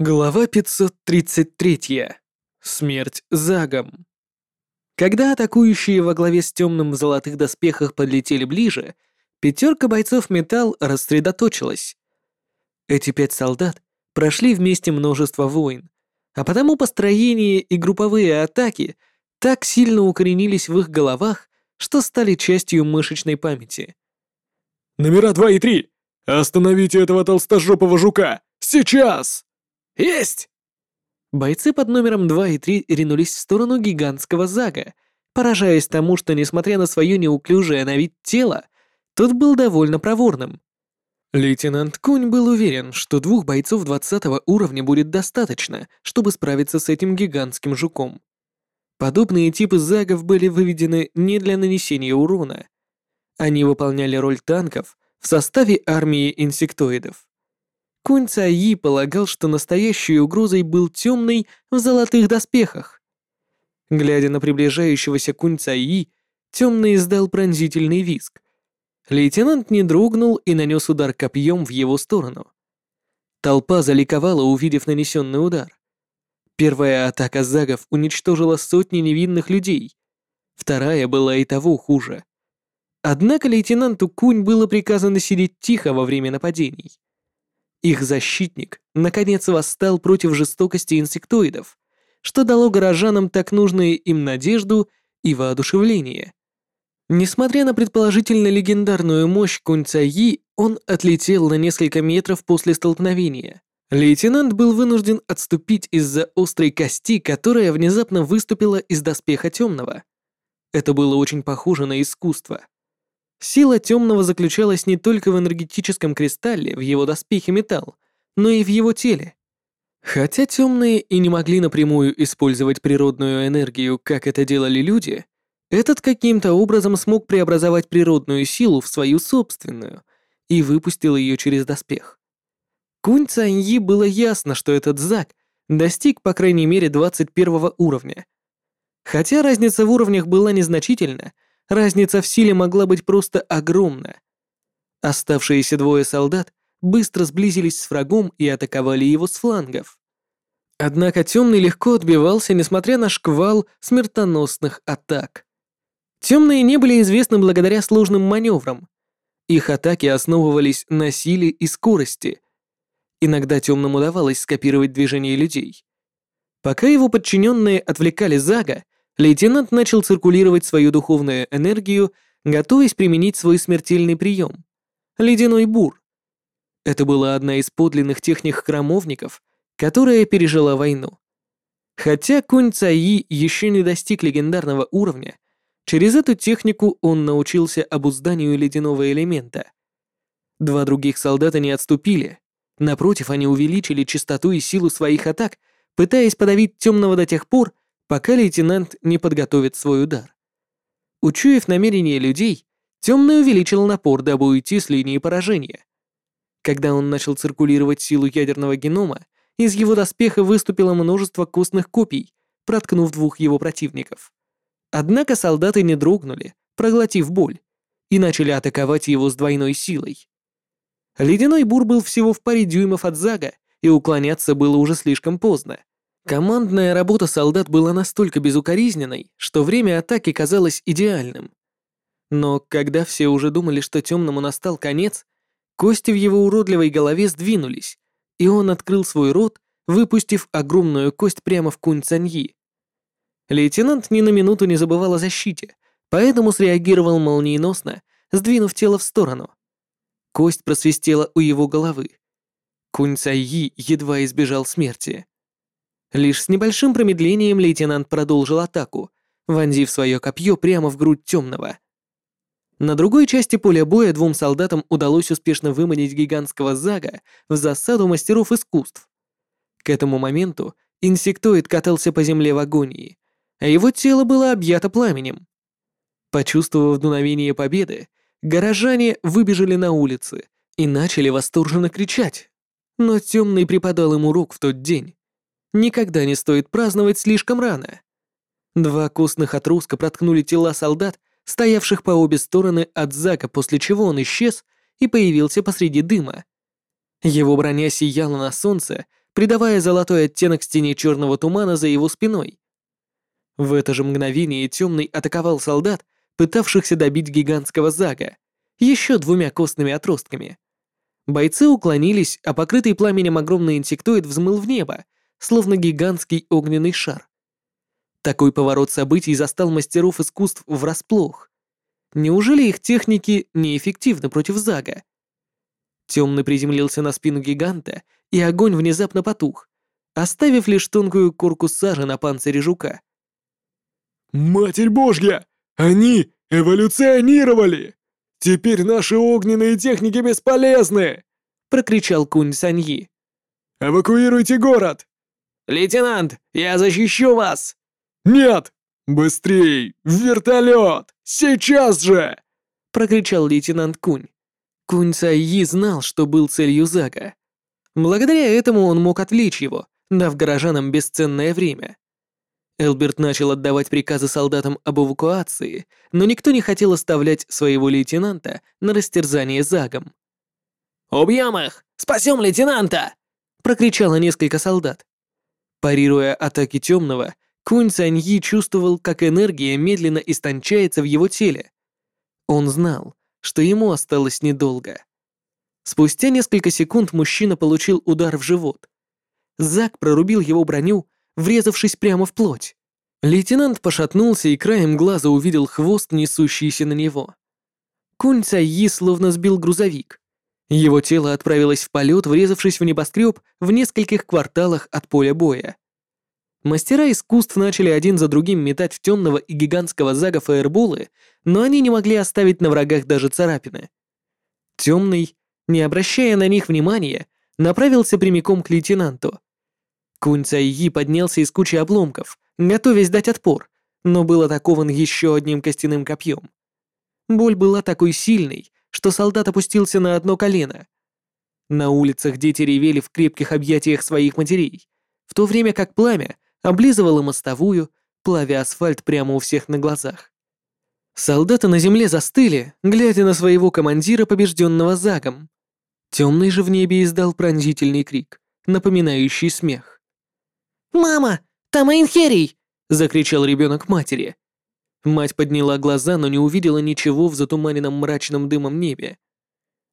Глава 533. Смерть Загом. Когда атакующие во главе с темным в золотых доспехах подлетели ближе, пятерка бойцов металл рассредоточилась. Эти пять солдат прошли вместе множество войн, а потому построение и групповые атаки так сильно укоренились в их головах, что стали частью мышечной памяти. «Номера два и три! Остановите этого толстожопого жука! Сейчас!» «Есть!» Бойцы под номером 2 и 3 ринулись в сторону гигантского зага, поражаясь тому, что, несмотря на свое неуклюжее на вид тело, тот был довольно проворным. Лейтенант Кунь был уверен, что двух бойцов 20 уровня будет достаточно, чтобы справиться с этим гигантским жуком. Подобные типы загов были выведены не для нанесения урона. Они выполняли роль танков в составе армии инсектоидов. Кунь Цаи полагал, что настоящей угрозой был темный в золотых доспехах. Глядя на приближающегося Кунь Цаи, темный издал пронзительный визг. Лейтенант не дрогнул и нанес удар копьем в его сторону. Толпа заликовала, увидев нанесенный удар. Первая атака загов уничтожила сотни невинных людей. Вторая была и того хуже. Однако лейтенанту Кунь было приказано сидеть тихо во время нападений. Их защитник наконец восстал против жестокости инсектоидов, что дало горожанам так нужные им надежду и воодушевление. Несмотря на предположительно легендарную мощь Кунцаи, он отлетел на несколько метров после столкновения. Лейтенант был вынужден отступить из-за острой кости, которая внезапно выступила из доспеха темного. Это было очень похоже на искусство. Сила темного заключалась не только в энергетическом кристалле, в его доспехе металл, но и в его теле. Хотя темные и не могли напрямую использовать природную энергию, как это делали люди, этот каким-то образом смог преобразовать природную силу в свою собственную и выпустил ее через доспех. Кунь Цаньи было ясно, что этот Зак достиг по крайней мере 21 уровня. Хотя разница в уровнях была незначительна, разница в силе могла быть просто огромна. Оставшиеся двое солдат быстро сблизились с врагом и атаковали его с флангов. Однако темный легко отбивался, несмотря на шквал смертоносных атак. Темные не были известны благодаря сложным маневрам. Их атаки основывались на силе и скорости. Иногда темным удавалось скопировать движения людей. Пока его подчиненные отвлекали Зага, лейтенант начал циркулировать свою духовную энергию, готовясь применить свой смертельный прием — ледяной бур. Это была одна из подлинных техник храмовников, которая пережила войну. Хотя Кунь Цаи еще не достиг легендарного уровня, через эту технику он научился обузданию ледяного элемента. Два других солдата не отступили. Напротив, они увеличили частоту и силу своих атак, пытаясь подавить темного до тех пор, пока лейтенант не подготовит свой удар. Учуяв намерения людей, Темный увеличил напор, дабы уйти с линии поражения. Когда он начал циркулировать силу ядерного генома, из его доспеха выступило множество костных копий, проткнув двух его противников. Однако солдаты не дрогнули, проглотив боль, и начали атаковать его с двойной силой. Ледяной бур был всего в паре дюймов от Зага, и уклоняться было уже слишком поздно. Командная работа солдат была настолько безукоризненной, что время атаки казалось идеальным. Но когда все уже думали, что темному настал конец, кости в его уродливой голове сдвинулись, и он открыл свой рот, выпустив огромную кость прямо в кунь Цаньи. Лейтенант ни на минуту не забывал о защите, поэтому среагировал молниеносно, сдвинув тело в сторону. Кость просвистела у его головы. Кунь Цайи едва избежал смерти. Лишь с небольшим промедлением лейтенант продолжил атаку, вонзив свое копье прямо в грудь темного. На другой части поля боя двум солдатам удалось успешно выманить гигантского зага в засаду мастеров искусств. К этому моменту инсектоид катался по земле в агонии, а его тело было объято пламенем. Почувствовав дуновение победы, горожане выбежали на улицы и начали восторженно кричать. Но темный преподал им урок в тот день. Никогда не стоит праздновать слишком рано. Два костных отростка проткнули тела солдат, стоявших по обе стороны от Зака, после чего он исчез и появился посреди дыма. Его броня сияла на солнце, придавая золотой оттенок стене черного тумана за его спиной. В это же мгновение темный атаковал солдат, пытавшихся добить гигантского зага, еще двумя костными отростками. Бойцы уклонились, а покрытый пламенем огромный инсектоид взмыл в небо, словно гигантский огненный шар. Такой поворот событий застал мастеров искусств врасплох. Неужели их техники неэффективны против Зага? Темный приземлился на спину гиганта, и огонь внезапно потух, оставив лишь тонкую корку сажи на панцире жука. «Матерь Божья! Они эволюционировали! Теперь наши огненные техники бесполезны!» — прокричал Кунь Саньи. «Эвакуируйте город!» «Лейтенант, я защищу вас!» «Нет! Быстрей! Вертолет! Сейчас же!» — прокричал лейтенант Кунь. Кунь Цайи знал, что был целью Зака. Благодаря этому он мог отвлечь его, дав горожанам бесценное время. Элберт начал отдавать приказы солдатам об эвакуации, но никто не хотел оставлять своего лейтенанта на растерзание Загом. «Убьем их! Спасем лейтенанта!» — прокричало несколько солдат. Парируя атаки темного, Кунь Цаньи чувствовал, как энергия медленно истончается в его теле. Он знал, что ему осталось недолго. Спустя несколько секунд мужчина получил удар в живот. Зак прорубил его броню, врезавшись прямо в плоть. Лейтенант пошатнулся и краем глаза увидел хвост, несущийся на него. Кунь Цайи словно сбил грузовик. Его тело отправилось в полет, врезавшись в небоскреб в нескольких кварталах от поля боя. Мастера искусств начали один за другим метать в темного и гигантского зага фаерболы, но они не могли оставить на врагах даже царапины. Темный, не обращая на них внимания, направился прямиком к лейтенанту. Кунь Цайи поднялся из кучи обломков, готовясь дать отпор, но был атакован еще одним костяным копьем. Боль была такой сильной, что солдат опустился на одно колено. На улицах дети ревели в крепких объятиях своих матерей, в то время как пламя облизывала мостовую, плавя асфальт прямо у всех на глазах. Солдаты на земле застыли, глядя на своего командира, побежденного Загом. Темный же в небе издал пронзительный крик, напоминающий смех. «Мама, там Эйнхерий!» — закричал ребенок матери. Мать подняла глаза, но не увидела ничего в затуманенном мрачном дымом небе.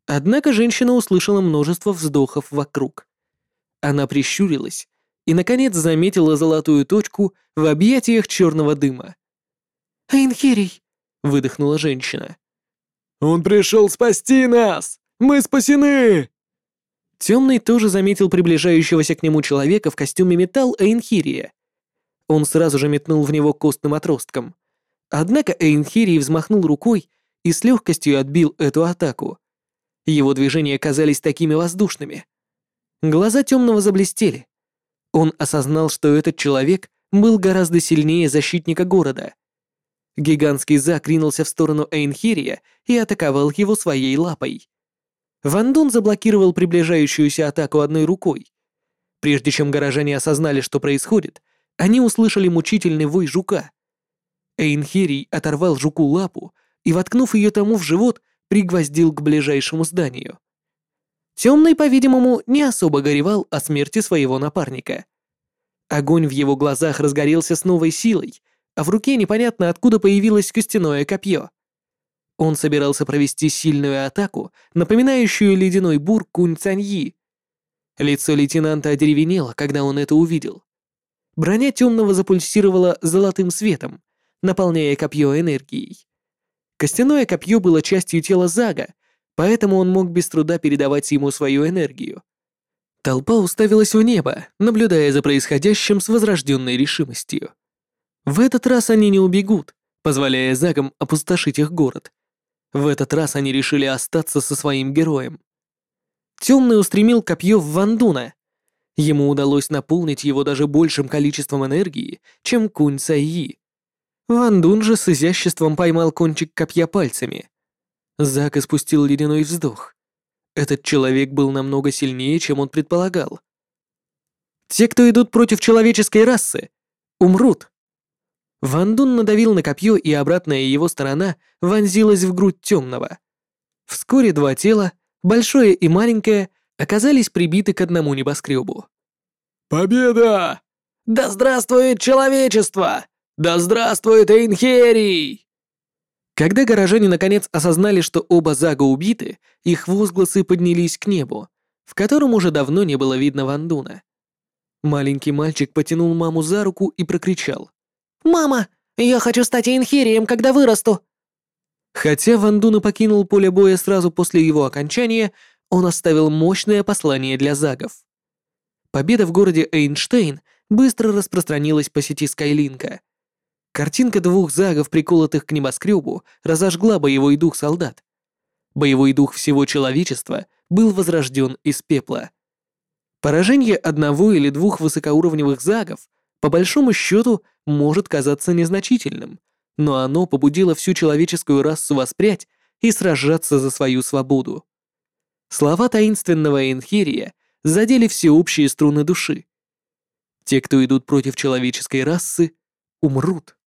Однако женщина услышала множество вздохов вокруг. Она прищурилась и, наконец, заметила золотую точку в объятиях черного дыма. «Эйнхерий!» — выдохнула женщина. «Он пришел спасти нас! Мы спасены!» Темный тоже заметил приближающегося к нему человека в костюме металл Эйнхирия. Он сразу же метнул в него костным отростком. Однако Эйнхирий взмахнул рукой и с легкостью отбил эту атаку. Его движения казались такими воздушными. Глаза темного заблестели. Он осознал, что этот человек был гораздо сильнее защитника города. Гигантский Зак ринулся в сторону Эйнхирия и атаковал его своей лапой. Ван Дун заблокировал приближающуюся атаку одной рукой. Прежде чем горожане осознали, что происходит, они услышали мучительный вой жука. Эйнхирий оторвал жуку лапу и, воткнув ее тому в живот, пригвоздил к ближайшему зданию. Темный, по-видимому, не особо горевал о смерти своего напарника. Огонь в его глазах разгорелся с новой силой, а в руке непонятно откуда появилось костяное копье. Он собирался провести сильную атаку, напоминающую ледяной бур Кунь Цаньи. Лицо лейтенанта одеревенело, когда он это увидел. Броня темного запульсировала золотым светом, наполняя копье энергией. Костяное копье было частью тела Зага, поэтому он мог без труда передавать ему свою энергию. Толпа уставилась в небо, наблюдая за происходящим с возрожденной решимостью. В этот раз они не убегут, позволяя Загам опустошить их город. В этот раз они решили остаться со своим героем. Темный устремил копье в Вандуна. Ему удалось наполнить его даже большим количеством энергии, чем Кунь Цайи. Вандун же с изяществом поймал кончик копья пальцами. Зак испустил ледяной вздох. Этот человек был намного сильнее, чем он предполагал. Те, кто идут против человеческой расы, умрут. Ван Дун надавил на копье, и обратная его сторона вонзилась в грудь темного. Вскоре два тела, большое и маленькое, оказались прибиты к одному небоскребу. Победа! Да здравствует человечество! Да здравствует Эйнхерий! Когда горожане наконец осознали, что оба Зага убиты, их возгласы поднялись к небу, в котором уже давно не было видно Вандуна. Маленький мальчик потянул маму за руку и прокричал. «Мама, я хочу стать Эйнхерием, когда вырасту!» Хотя Вандуна покинул поле боя сразу после его окончания, он оставил мощное послание для загов. Победа в городе Эйнштейн быстро распространилась по сети Скайлинка. Картинка двух загов, приколотых к небоскребу, разожгла боевой дух солдат. Боевой дух всего человечества был возрожден из пепла. Поражение одного или двух высокоуровневых загов, по большому счету, может казаться незначительным, но оно побудило всю человеческую расу воспрять и сражаться за свою свободу. Слова таинственного Энхирия задели всеобщие струны души. Те, кто идут против человеческой расы, умрут.